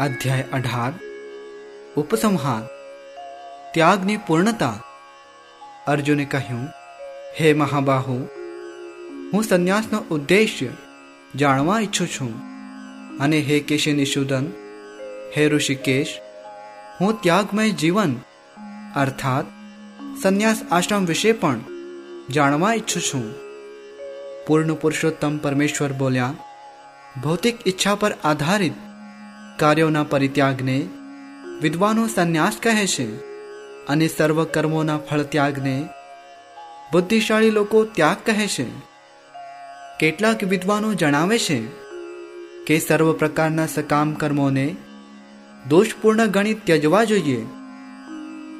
અધ્યાય અઢાર ઉપસંહાર ત્યાગની પૂર્ણતા અર્જુને કહ્યું હે મહાબાહુ હું સંન્યાસનો ઉદ્દેશ્ય જાણવા ઈચ્છું છું. અને હે કેશી નિષુદન હે ઋષિકેશ હું ત્યાગમય જીવન અર્થાત સંન્યાસ આશ્રમ વિશે પણ જાણવા ઈચ્છું છું. પૂર્ણ પુરુષોત્તમ પરમેશ્વર બોલ્યા ભૌતિક ઈચ્છા પર આધારિત કાર્યોના પરિત્યાગને વિદ્વાનો સંન્યાસ કહે છે અને સર્વ કર્મોના ફળ ત્યાગને બુદ્ધિશાળી લોકો ત્યાગ કહે છે. કેટલાક વિદ્વાનો જણાવે છે કે સર્વ પ્રકારના સકામ કર્મોને દોષપૂર્ણ ગણિત ત્યજવા જોઈએ.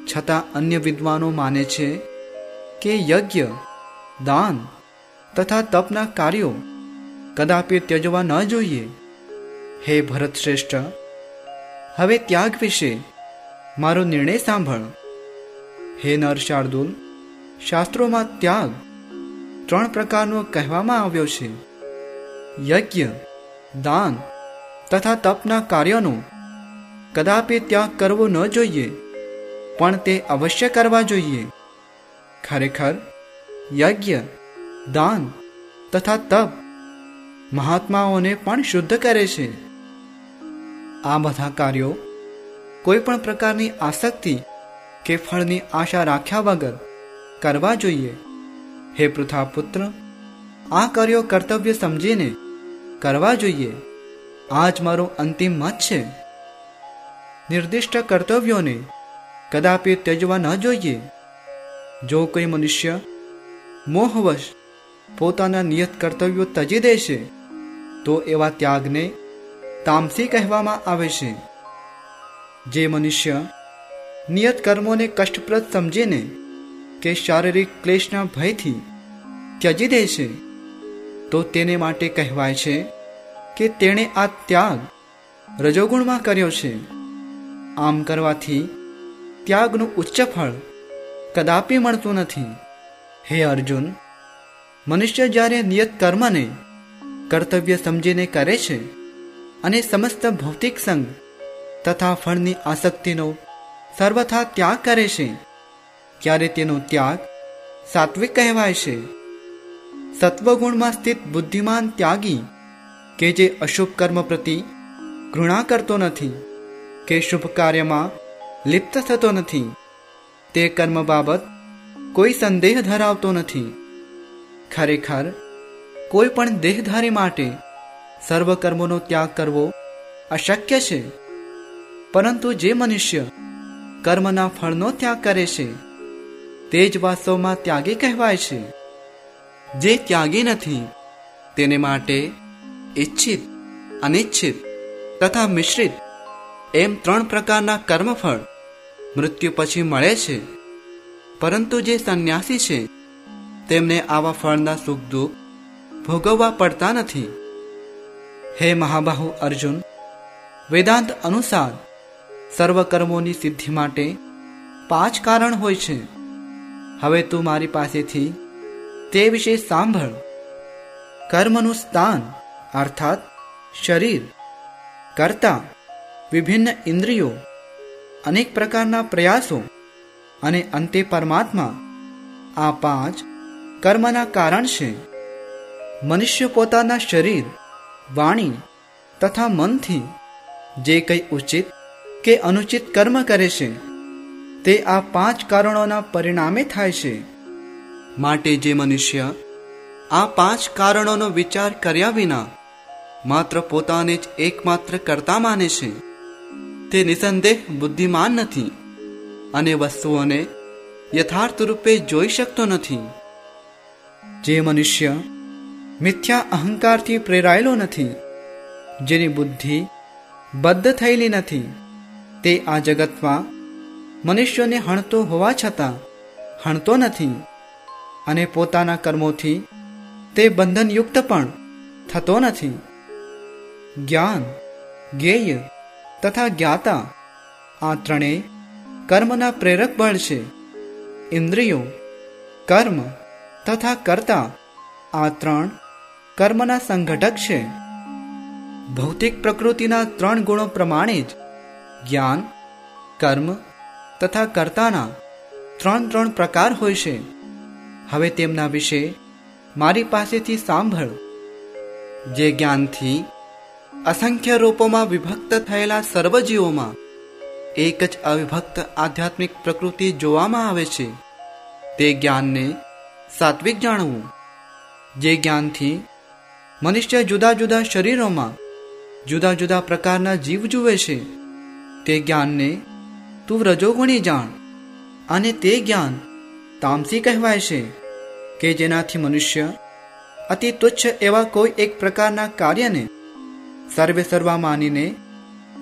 છતાં અન્ય વિદ્વાનો માને છે કે યજ્ઞ, દાન તથા તપના કાર્યો કદાપી ત્યજવા ન જોઈએ. હે ભરત શ્રેષ્ઠ, હવે ત્યાગ વિશે મારો નિર્ણય સાંભળ. હે નર શાર્દુલ શાસ્ત્રોમાં ત્યાગ ત્રણ પ્રકારનો કહેવામાં આવ્યો છે. યજ્ઞ, દાન તથા તપના કાર્યનો કદાપી ત્યાગ કરવો ન જોઈએ, પણ તે અવશ્ય કરવા જોઈએ. ખરેખર, યજ્ઞ, દાન તથા તપ મહાત્માઓને પણ શુદ્ધ કરે છે. આ બધા કાર્યો કોઈ પણ પ્રકારની આસક્તિ કે ફળની આશા રાખ્યા વગર કરવા જોઈએ. હે પૃથા પુત્ર આ કાર્યો કર્તવ્ય સમજીને કરવા જોઈએ. આ જ મારો અંતિમ મત છે. નિર્દિષ્ટ કર્તવ્યોને કદાપી ત્યજવા ન જોઈએ. જો કોઈ મનુષ્ય મોહવશ પોતાના નિયત કર્તવ્યો તજી દેશે, તો એવા ત્યાગને તામસી કહેવામાં આવે છે. જે મનુષ્ય નિયત કર્મોને કષ્ટપ્રદ સમજીને કે શારીરિક ક્લેશના ભયથી ત્યજી દે છે, તો તેને માટે કહેવાય છે કે તેણે આ ત્યાગ રજોગુણમાં કર્યો છે. આમ કરવાથી ત્યાગનું ઉચ્ચ ફળ કદાપી મળતું નથી. હે અર્જુન, મનુષ્ય જ્યારે નિયત કર્મને કર્તવ્ય સમજીને કરે છે અને સમસ્ત ભૌતિક સંગ તથા ફળની આસક્તિનો સર્વથા ત્યાગ કરે છે. ત્યારે તેનો ત્યાગ સાત્વિક કહેવાય છે. સત્વગુણમાં સ્થિત બુદ્ધિમાન ત્યાગી કે જે અશુભ કર્મ પ્રતિ ઘૃણા કરતો નથી, કે શુભ કાર્યમાં લિપ્ત થતો નથી, તે કર્મ બાબત કોઈ સંદેહ ધરાવતો નથી. ખરેખર કોઈ પણ દેહધારી માટે સર્વ કર્મોનો ત્યાગ કરવો અશક્ય છે. પરંતુ જે મનુષ્ય કર્મના ફળનો ત્યાગ કરે છે, તે જ વાસ્તવમાં ત્યાગી કહેવાય છે. જે ત્યાગી નથી, તેને માટે ઈચ્છિત, અનિચ્છિત તથા મિશ્રિત એમ ત્રણ પ્રકારના કર્મફળ મૃત્યુ પછી મળે છે. પરંતુ જે સંન્યાસી છે, તેમને આવા ફળના સુખ દુઃખ ભોગવવા પડતા નથી. હે મહાબાહુ અર્જુન, વેદાંત અનુસાર સર્વ કર્મોની સિદ્ધિ માટે પાંચ કારણ હોય છે. હવે તું મારી પાસેથી તે વિશે સાંભળ. કર્મનું સ્થાન, અર્થાત શરીર, કરતા, વિભિન્ન ઇન્દ્રિયો, અનેક પ્રકારના પ્રયાસો અને અંતે પરમાત્મા આ પાંચ કર્મના કારણ છે. મનુષ્ય પોતાના શરીર વાણી તથા મનથી જે કંઈ ઉચિત કે અનુચિત કર્મ કરે છે, તે આ પાંચ કારણોના પરિણામે થાય છે. માટે જે મનુષ્ય આ પાંચ કારણોનો વિચાર કર્યા વિના માત્ર પોતાને જ એકમાત્ર કરતા માને છે, તે નિસંદેહ બુદ્ધિમાન નથી અને વસ્તુઓને યથાર્થ રૂપે જોઈ શકતો નથી. જે મનુષ્ય મિથ્યા અહંકારથી પ્રેરાયેલો નથી, જેની બુદ્ધિ બદ્ધ થયેલી નથી. તે આ જગતમાં મનુષ્યોને હણતો હોવા છતાં હણતો નથી અને પોતાના કર્મોથી તે બંધનયુક્ત પણ થતો નથી. જ્ઞાન જ્ઞેય તથા જ્ઞાતા આ ત્રણેય કર્મના પ્રેરક બળ છે. ઇન્દ્રિયો, કર્મ તથા કર્તા આ ત્રણ કર્મના સંઘટક છે. ભૌતિક પ્રકૃતિના ત્રણ ગુણો પ્રમાણે જ જ્ઞાન, કર્મ તથા કર્તાના ત્રણ ત્રણ પ્રકાર હોય છે. હવે તેમના વિશે મારી પાસેથી સાંભળ. જે જ્ઞાનથી અસંખ્ય રૂપોમાં વિભક્ત થયેલા સર્વજીવોમાં એક જ અવિભક્ત આધ્યાત્મિક પ્રકૃતિ જોવામાં આવે છે. તે જ્ઞાનને સાત્વિક જાણવું. જે જ્ઞાનથી મનુષ્ય જુદા જુદા શરીરોમાં જુદા જુદા પ્રકારના જીવ જુએ છે. તે જ્ઞાનને તું રજોગુણી જાણ અને તે જ્ઞાન તામસી કહેવાય છે કે જેનાથી મનુષ્ય અતિ તુચ્છ એવા કોઈ એક પ્રકારના કાર્યને સર્વે સર્વા માનીને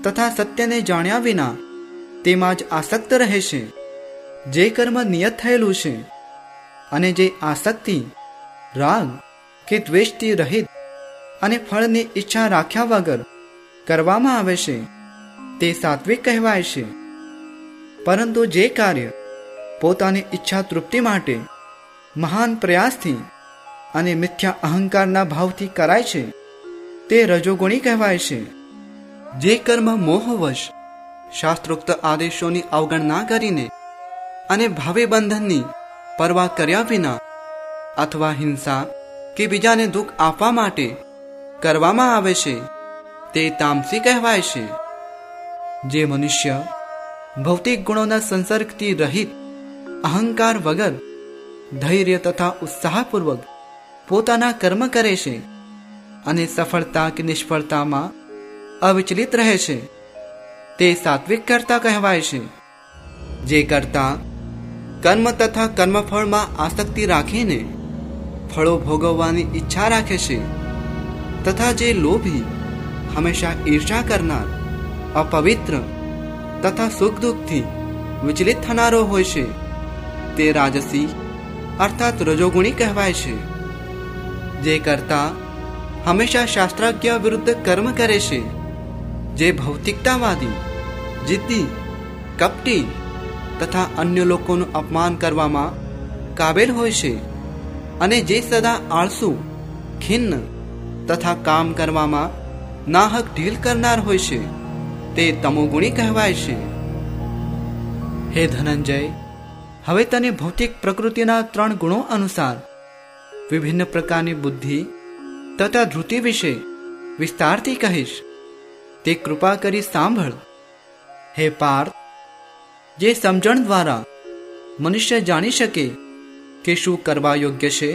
તથા સત્યને જાણ્યા વિના તેમાં જ આસક્ત રહે છે. જે કર્મ નિયત થયેલું છે અને જે આસક્તિ, રાગ કે દ્વેષથી રહિત અને ફળની ઈચ્છા રાખ્યા વગર કરવામાં આવે છે. તે સાત્વિક કહેવાય છે. પરંતુ જે કાર્ય પોતાની ઈચ્છા તૃપ્તિ માટે મહાન પ્રયાસથી અને મિથ્યા અહંકારના ભાવથી કરાય છે, તે રજોગુણી કહેવાય છે. જે કર્મ મોહવશ, શાસ્ત્રોક્ત આદેશોની અવગણના કરીને અને ભાવિ બંધનની પરવા કર્યા વિના અથવા હિંસા કે બીજાને દુઃખ આપવા માટે કરવામાં આવે છે, તે તામસી કહેવાય છે. જે મનુષ્ય ભૌતિક ગુણોના સંસર્ગથી રહિત, અહંકાર વગર, ધૈર્ય તથા ઉત્સાહપૂર્વક પોતાના કર્મ કરે છે અને સફળતા કે નિષ્ફળતામાં અવિચલિત રહે છે, તે સાત્વિક કરતા કહેવાય છે. જે કરતા કર્મ તથા કર્મફળમાં આસક્તિ રાખીને ફળો ભોગવવાની ઈચ્છા રાખે છે તથા જે લોભી હંમેશા ઈર્ષા કરનાર અપવિત્ર તથા સુખ દુઃખથી વિચલિત થનારો હોય છે તે રાજસી અર્થાત રજોગુણી કહેવાય છે જે કરતા હંમેશા શાસ્ત્રાજ્ઞ વિરુદ્ધ કર્મ કરે છે જે ભૌતિકતાવાદી જીદ્દી કપટી તથા અન્ય લોકોનું અપમાન કરવામાં કાબેલ હોય છે અને જે સદા આળસુ ખિન્ન તથા કામ કરવામાં નાહક ઢીલ કરનાર હોય છે. તે તમોગુણી કહેવાય છે. હે ધનંજય, હવે તને ભૌતિક પ્રકૃતિના ત્રણ ગુણો અનુસાર વિભિન્ન પ્રકારની બુદ્ધિ તથા ધૃતિ વિશે વિસ્તારથી કહીશ. તે કૃપા કરી સાંભળ. હે પાર્થ, જે સમજણ દ્વારા મનુષ્ય જાણી શકે કે શું કરવા યોગ્ય છે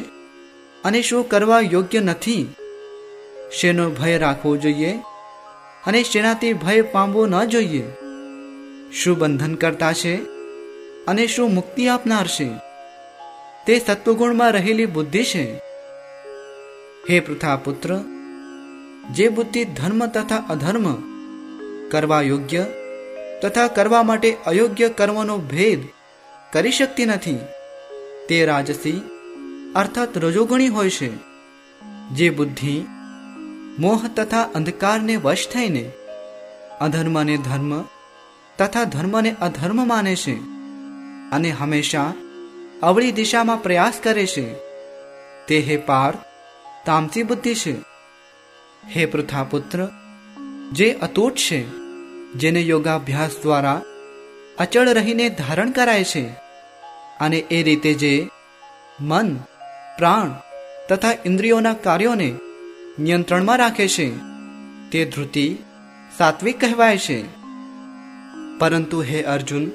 અને શું કરવા યોગ્ય નથી શેનો ભય રાખવો જોઈએ અને શેનાથી ભય પામવો ન જોઈએ? શું બંધન કરતા છે અને શું મુક્તિ આપનાર છે? તે સત્વગુણમાં રહેલી બુદ્ધિ છે. હે પૃથા પુત્ર જે બુદ્ધિ ધર્મ તથા અધર્મ, કરવા યોગ્ય તથા કરવા માટે અયોગ્ય કર્મનો ભેદ કરી શકતી નથી, તે રાજસી અર્થાત રજોગણી હોય છે. જે બુદ્ધિ મોહ તથા અંધકારને વશ થઈને. અધર્મને ધર્મ તથા ધર્મને અધર્મ માને છે અને હંમેશા અવળી દિશામાં પ્રયાસ કરે છે. તે હે પાર તામસી બુદ્ધિ છે. હે પૃથાપુત્ર, જે અતૂટ છે, જેને યોગાભ્યાસ દ્વારા અચળ રહીને ધારણ કરાય છે અને એ રીતે જે મન, પ્રાણ તથા ઇન્દ્રિયોના કાર્યોને નિયંત્રણમાં રાખે છે. તે ધૃતિ સાત્વિક કહેવાય છે. પરંતુ હે અર્જુન,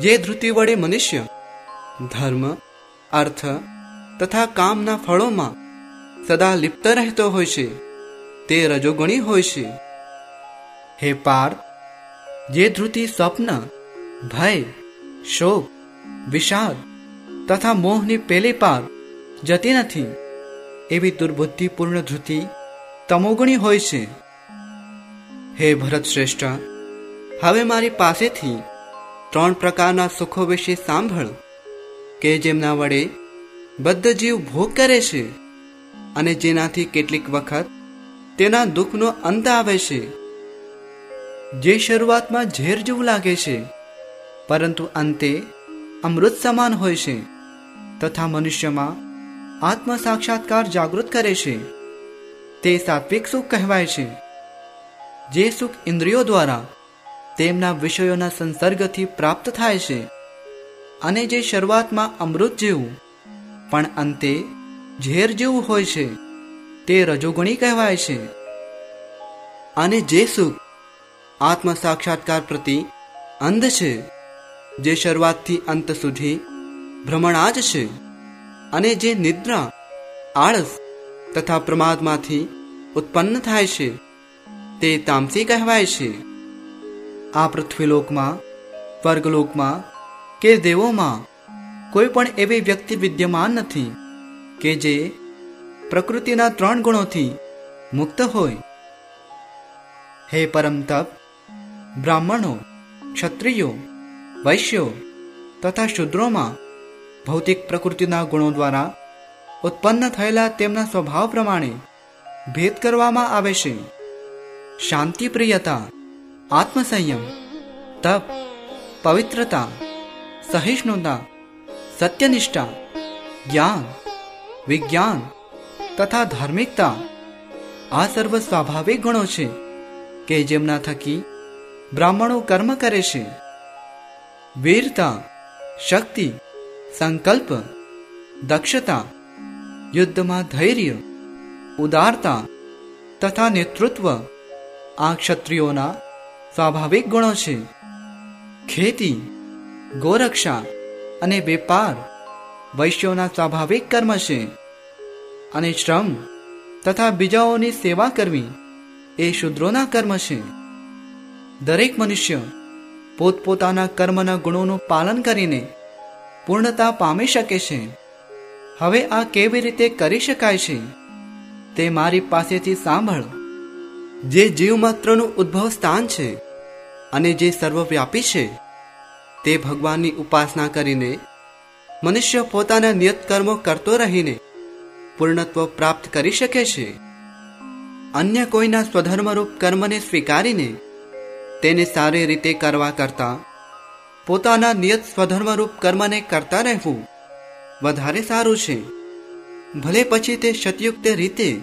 જે ધૃતિ વડે મનુષ્ય, ધર્મ, અર્થ તથા કામના ફળોમાં સદા લિપ્ત રહેતો હોય છે, તે રજોગણી હોય છે. હે પાર્થ જે ધૃતિ સ્વપ્ન, ભય, શોક વિષાદ તથા મોહની પેલી પાર જતી નથી. એવી દુર્બુદ્ધિપૂર્ણ ધૃતિ તમોગણી હોય છે. હે ભરત શ્રેષ્ઠ, હવે મારી પાસેથી ત્રણ પ્રકારના સુખો વિશે સાંભળ, કે જેમના વડે બદ્ધ જીવ ભોગ કરે છે અને જેનાથી કેટલીક વખત તેના દુઃખનો અંત આવે છે. જે શરૂઆતમાં ઝેર જેવું લાગે છે, પરંતુ અંતે અમૃત સમાન હોય છે, તથા મનુષ્યમાં આત્મ સાક્ષાત્કાર જાગૃત કરે છે. તે સાત્વિક સુખ કહેવાય છે. જે સુખ ઇન્દ્રિયો દ્વારા તેમના વિષયોના સંસર્ગથી પ્રાપ્ત થાય છે. અને જે શરૂઆતમાં અમૃત જેવું, પણ અંતે ઝેર જેવું હોય છે, તે રજોગુણી કહેવાય છે. અને જે સુખ આત્મ સાક્ષાત્કાર પ્રતિ અંધ છે, જે શરૂઆતથી અંત સુધી ભ્રમણા જ છે. અને જે નિદ્રા, આળસ તથા પ્રમાદમાંથી ઉત્પન્ન થાય છે, તે તામસી કહેવાય છે. આ પૃથ્વીલોકમાં સ્વર્ગલોકમાં કે દેવોમાં કોઈ પણ એવી વ્યક્તિ વિદ્યમાન નથી કે જે પ્રકૃતિના ત્રણ ગુણોથી મુક્ત હોય. હે પરમ તપ, બ્રાહ્મણો, ક્ષત્રિયો, વૈશ્યો તથા શુદ્રોમાં ભૌતિક પ્રકૃતિના ગુણો દ્વારા ઉત્પન્ન થયેલા તેમના સ્વભાવ પ્રમાણે ભેદ કરવામાં આવે છે. શાંતિપ્રિયતા, આત્મસંયમ, તપ, પવિત્રતા, સહિષ્ણુતા, સત્યનિષ્ઠા, જ્ઞાન, વિજ્ઞાન તથા ધાર્મિકતા આ સર્વ સ્વાભાવિક ગુણો છે કે જેમના થકી બ્રાહ્મણો કર્મ કરે છે. વીરતા, શક્તિ સંકલ્પ, દક્ષતા, યુદ્ધમાં ધૈર્ય, ઉદારતા તથા નેતૃત્વ આ ક્ષત્રિયોના સ્વાભાવિક ગુણો છે. ખેતી, ગોરક્ષા અને વેપાર વૈશ્યોના સ્વાભાવિક કર્મ છે અને શ્રમ તથા બીજાઓની સેવા કરવી એ શુદ્રોના કર્મ છે. દરેક મનુષ્ય પોતપોતાના કર્મના ગુણોનું પાલન કરીને પૂર્ણતા પામી શકે છે. હવે આ કેવી રીતે કરી શકાય છે? તે મારી પાસેથી સાંભળ. જે જીવ માત્રનું ઉદ્ભવ સ્થાન છે અને જે સર્વવ્યાપી છે, તે ભગવાનની ઉપાસના કરીને મનુષ્ય પોતાના નિયત કર્મો કરતો રહીને પૂર્ણત્વ પ્રાપ્ત કરી શકે છે. અન્ય કોઈના સ્વધર્મરૂપ કર્મને સ્વીકારીને તેને સારી રીતે કરવા કરતા પોતાના નિયત સ્વધર્મરૂપ કર્મને કરતા રહેવું વધારે સારું છે. ભલે પછી તે શતયુક્ત રીતે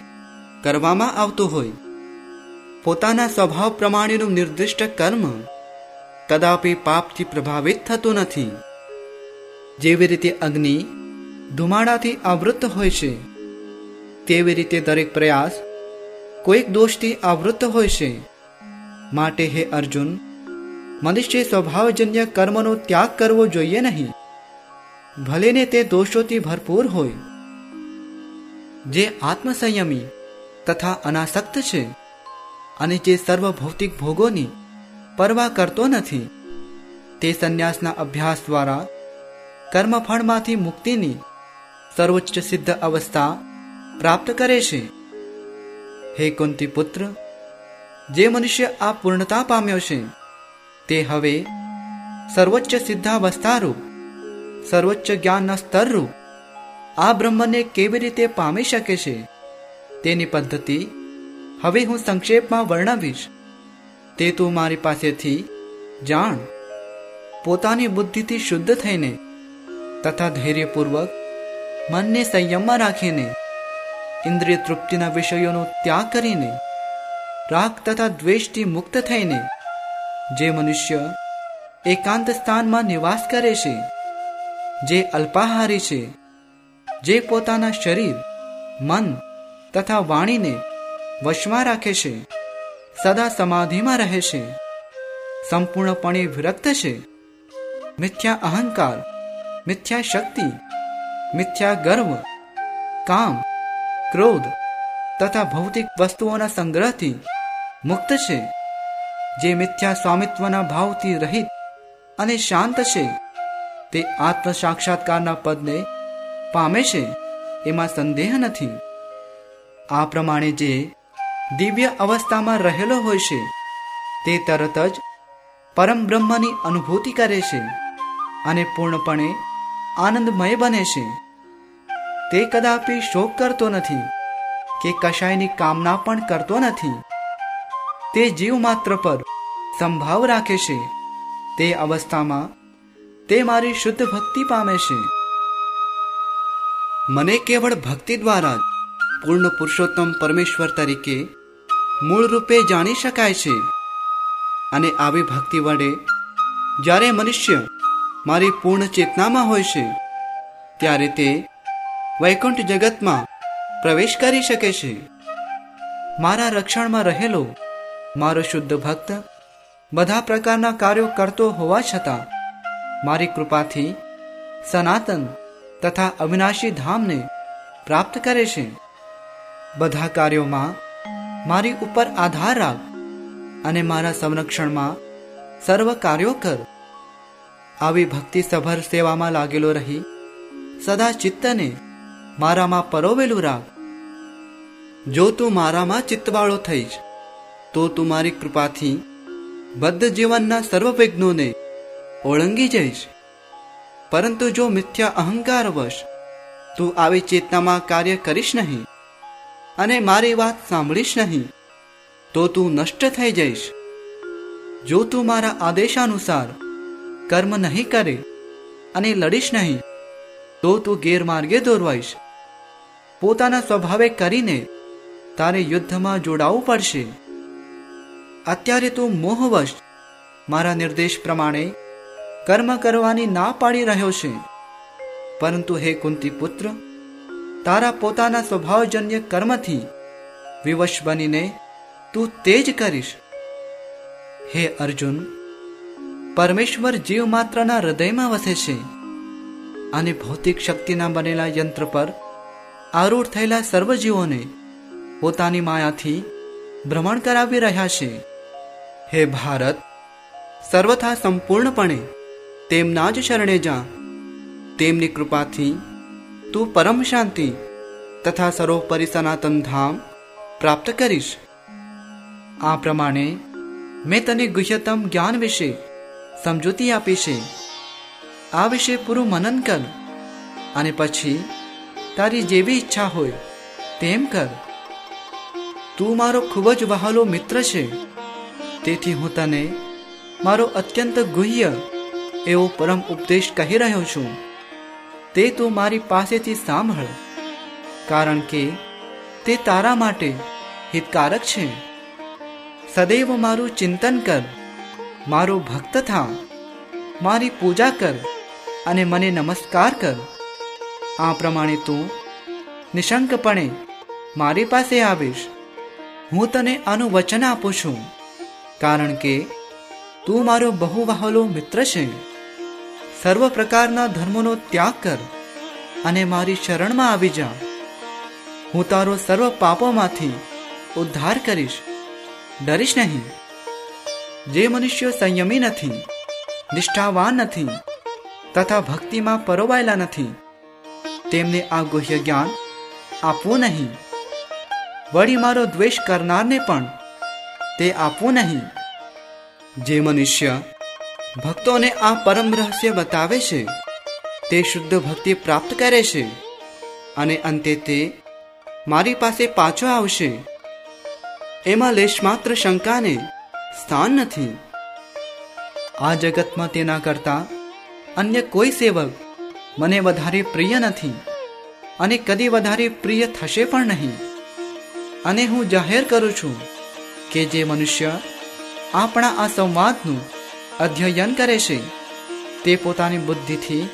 કરવામાં આવતું હોય. પોતાના સ્વભાવ પ્રમાણેનું નિર્દિષ્ટ કર્મ કદાપી પાપથી પ્રભાવિત થતું નથી. જેવી રીતે અગ્નિ ધુમાડાથી આવૃત્ત હોય છે, તેવી રીતે દરેક પ્રયાસ કોઈક દોષથી આવૃત્ત હોય છે. માટે હે અર્જુન મનુષ્ય સ્વભાવજન્ય કર્મનો ત્યાગ કરવો જોઈએ નહીં. ભલેને તે દોષોથી ભરપૂર હોય. જે આત્મસંયમી તથા અનાસક્ત છે અને જે સર્વ ભૌતિક ભોગોની પરવા કરતો નથી, તે સંન્યાસના અભ્યાસ દ્વારા કર્મફળમાંથી મુક્તિની સર્વોચ્ચ સિદ્ધ અવસ્થા પ્રાપ્ત કરે છે. હે કુંતી પુત્ર જે મનુષ્ય આ પૂર્ણતા પામ્યો છે તે હવે સર્વોચ્ચ સિદ્ધાવસ્થારૂપ, સર્વોચ્ચ જ્ઞાનના સ્તરરૂપ આ બ્રહ્મને કેવી રીતે પામી શકે છે? તેની પદ્ધતિ હવે હું સંક્ષેપમાં વર્ણવીશ. તે તું મારી પાસેથી જાણ. પોતાની બુદ્ધિથી શુદ્ધ થઈને તથા ધૈર્યપૂર્વક મનને સંયમમાં રાખીને, ઇન્દ્રિય તૃપ્તિના વિષયોનો ત્યાગ કરીને, રાગ તથા દ્વેષથી મુક્ત થઈને જે મનુષ્ય એકાંત સ્થાનમાં નિવાસ કરે છે, જે અલ્પાહારી છે, જે પોતાના શરીર, મન તથા વાણીને વશમાં રાખે છે, સદા સમાધિમાં રહે છે, સંપૂર્ણપણે વિરક્ત છે. મિથ્યા અહંકાર, મિથ્યા શક્તિ, મિથ્યા ગર્વ, કામ, ક્રોધ તથા ભૌતિક વસ્તુઓના સંગ્રહથી મુક્ત છે. જે મિથ્યા સ્વામિત્વના ભાવથી રહિત અને શાંત છે, તે આત્મ સાક્ષાત્કારના પદને પામે છે એમાં સંદેહ નથી. આ પ્રમાણે જે દિવ્ય અવસ્થામાં રહેલો હોય છે, તે તરત જ પરમ બ્રહ્મની અનુભૂતિ કરે છે અને પૂર્ણપણે આનંદમય બને છે. તે કદાપી શોક કરતો નથી કે કશાયની કામના પણ કરતો નથી. તે જીવ માત્ર પર સંભાવ રાખે છે. તે અવસ્થામાં તે મારી શુદ્ધ ભક્તિ પામે છે. મને કેવળ ભક્તિ દ્વારા જ પૂર્ણ પુરુષોત્તમ પરમેશ્વર તરીકે મૂળ રૂપે જાણી શકાય છે. અને આવી ભક્તિ વડે જ્યારે મનુષ્ય મારી પૂર્ણ ચેતનામાં હોય છે, ત્યારે તે વૈકુંઠ જગતમાં પ્રવેશ કરી શકે છે. મારા રક્ષણમાં રહેલો મારો શુદ્ધ ભક્ત, બધા પ્રકારના કાર્યો કરતો હોવા છતાં, મારી કૃપાથી સનાતન તથા અવિનાશી ધામને પ્રાપ્ત કરે છે. બધા કાર્યોમાં મારી ઉપર આધાર રાખ અને મારા સંરક્ષણમાં સર્વ કાર્યો કર. આવી ભક્તિસભર સેવામાં લાગેલો રહી, સદા ચિત્તને મારામાં પરોવેલું રાખ. જો તું મારામાં ચિત્તવાળો થઈશ તો તું મારી કૃપાથી બદ્ધ જીવનના સર્વ વિઘ્નોને ઓળંગી જઈશ. પરંતુ જો મિથ્યા અહંકારવશ તું આવી ચેતનામાં કાર્ય કરીશ નહીં અને મારી વાત સાંભળીશ નહીં, તો તું નષ્ટ થઈ જઈશ. જો તું મારા આદેશાનુસાર કર્મ નહીં કરે અને લડીશ નહીં, તો તું ગેરમાર્ગે દોરવાઈશ. પોતાના સ્વભાવે કરીને તારે યુદ્ધમાં જોડાવું પડશે. અત્યારે તું મોહવશ. મારા નિર્દેશ પ્રમાણે કર્મ કરવાની ના પાડી રહ્યો છે. પરંતુ હે કુંતી પુત્ર, તારા પોતાના સ્વભાવજન્ય કર્મથી વિવશ બનીને તું તે જ કરીશ. હે અર્જુન, પરમેશ્વર જીવ માત્રના હૃદયમાં વસે છે અને ભૌતિક શક્તિના બનેલા યંત્ર પર આરૂઢ થયેલા સર્વજીવોને પોતાની માયાથી ભ્રમણ કરાવી રહ્યા છે. હે ભારત, સર્વથા સંપૂર્ણપણે તેમના જ શરણે જા. તેમની કૃપાથી તું પરમ શાંતિ તથા સર્વોપરી સનાતન ધામ પ્રાપ્ત કરીશ. આ પ્રમાણે મેં તને ગુહ્યતમ જ્ઞાન વિશે સમજૂતી આપી છે. આ વિશે પૂરું મનન કર અને પછી તારી જેવી ઈચ્છા હોય તેમ કર. તું મારો ખૂબ જ વહાલો મિત્ર છે. તેથી હું તને મારો અત્યંત ગુહ્ય એવો પરમ ઉપદેશ કહી રહ્યો છું. તે તું મારી પાસેથી સાંભળ, કારણ કે તે તારા માટે હિતકારક છે. સદૈવ મારું ચિંતન કર, મારો ભક્ત થા, મારી પૂજા કર અને મને નમસ્કાર કર. આ પ્રમાણે તું નિશંકપણે મારી પાસે આવીશ. હું તને આનું વચન આપું છું. કારણ કે તું મારો બહુ વહાલો મિત્ર છે. સર્વ પ્રકારના ધર્મોનો ત્યાગ કર અને મારી શરણમાં આવી જા. હું તારો સર્વ પાપોમાંથી ઉદ્ધાર કરીશ. ડરીશ નહીં. જે મનુષ્યો સંયમી નથી, નિષ્ઠાવાન નથી, તથા ભક્તિમાં પરોવાયેલા નથી, તેમને આ ગુહ્ય જ્ઞાન આપવું નહીં. વળી મારો દ્વેષ કરનારને પણ તે આપવું નહીં. જે મનુષ્ય ભક્તોને આ પરમ રહસ્ય બતાવે છે, તે શુદ્ધ ભક્તિ પ્રાપ્ત કરે છે અને અંતે તે મારી પાસે પાછો આવશે. એમાં લેશ માત્ર શંકાને સ્થાન નથી. આ જગતમાં તેના કરતા અન્ય કોઈ સેવક મને વધારે પ્રિય નથી અને કદી વધારે પ્રિય થશે પણ નહીં. અને હું જાહેર કરું છું કે જે મનુષ્ય આપણા આ સંવાદનું અધ્યયન કરે છે, તે પોતાની બુદ્ધિથી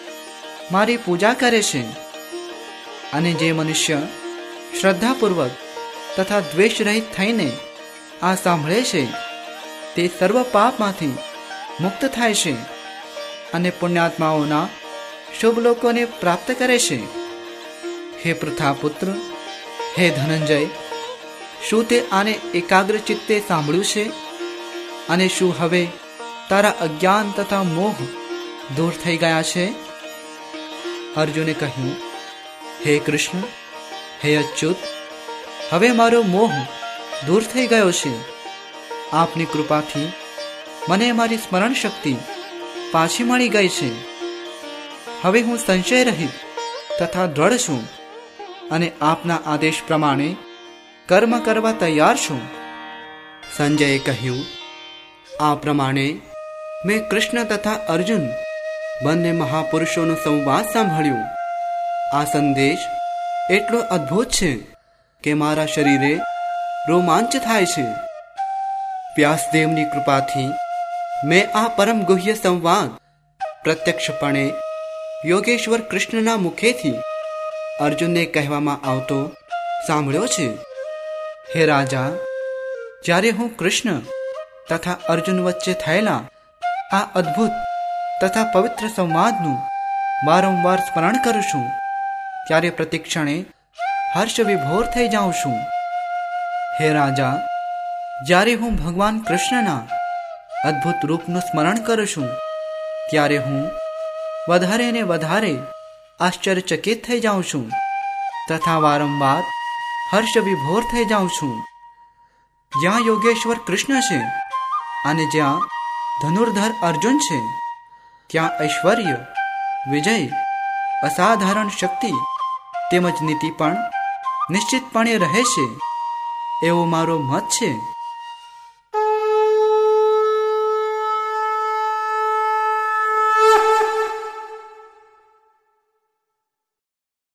મારી પૂજા કરે છે. અને જે મનુષ્ય શ્રદ્ધાપૂર્વક તથા દ્વેષ રહિત થઈને આ સાંભળે છે, તે સર્વ પાપમાંથી મુક્ત થાય છે અને પુણ્યાત્માઓના શુભ લોકોને પ્રાપ્ત કરે છે. હે પુત્ર હે ધનંજય શું તે આને એકાગ્ર ચિત્તે સાંભળ્યું છે? અને શું હવે તારા અજ્ઞાન તથા મોહ દૂર થઈ ગયા છે? અર્જુને કહ્યું, હે કૃષ્ણ, હે અચ્યુત, હવે મારો મોહ દૂર થઈ ગયો છે. આપની કૃપાથી મને મારી સ્મરણ શક્તિ પાછી મળી ગઈ છે. હવે હું સંશય રહિત તથા દ્રઢ છું અને આપના આદેશ પ્રમાણે કર્મ કરવા તૈયાર છું. સંજયે કહ્યું, આ પ્રમાણે મેં કૃષ્ણ તથા અર્જુન બંને મહાપુરુષોનો સંવાદ સાંભળ્યું. આ સંદેશ એટલો અદ્ભુત છે કે મારા શરીરે રોમાંચ થાય છે. વ્યાસદેવની કૃપાથી મેં આ પરમ ગુહ્ય સંવાદ પ્રત્યક્ષપણે યોગેશ્વર કૃષ્ણના મુખેથી અર્જુનને કહેવામાં આવતો સાંભળ્યો છે. હે રાજા, જ્યારે હું કૃષ્ણ તથા અર્જુન વચ્ચે થયેલા આ અદ્ભુત તથા પવિત્ર સંવાદનું વારંવાર સ્મરણ કરું છું, ત્યારે પ્રતિક્ષણે હર્ષ વિભોર થઈ જાઉં છું. હે રાજા, જ્યારે હું ભગવાન કૃષ્ણના અદ્ભુત રૂપનું સ્મરણ કરું છું, ત્યારે હું વધારે ને વધારે આશ્ચર્યચકિત થઈ જાઉં છું તથા વારંવાર હર્ષ વિભોર થઈ જાઉં છું. જ્યાં યોગેશ્વર કૃષ્ણ છે અને જ્યાં ધનુર્ધર અર્જુન છે, ત્યાં ઐશ્વર્ય, વિજય, અસાધારણ શક્તિ તેમજ નીતિ પણ નિશ્ચિતપણે રહે છે. એવો મારો મત છે.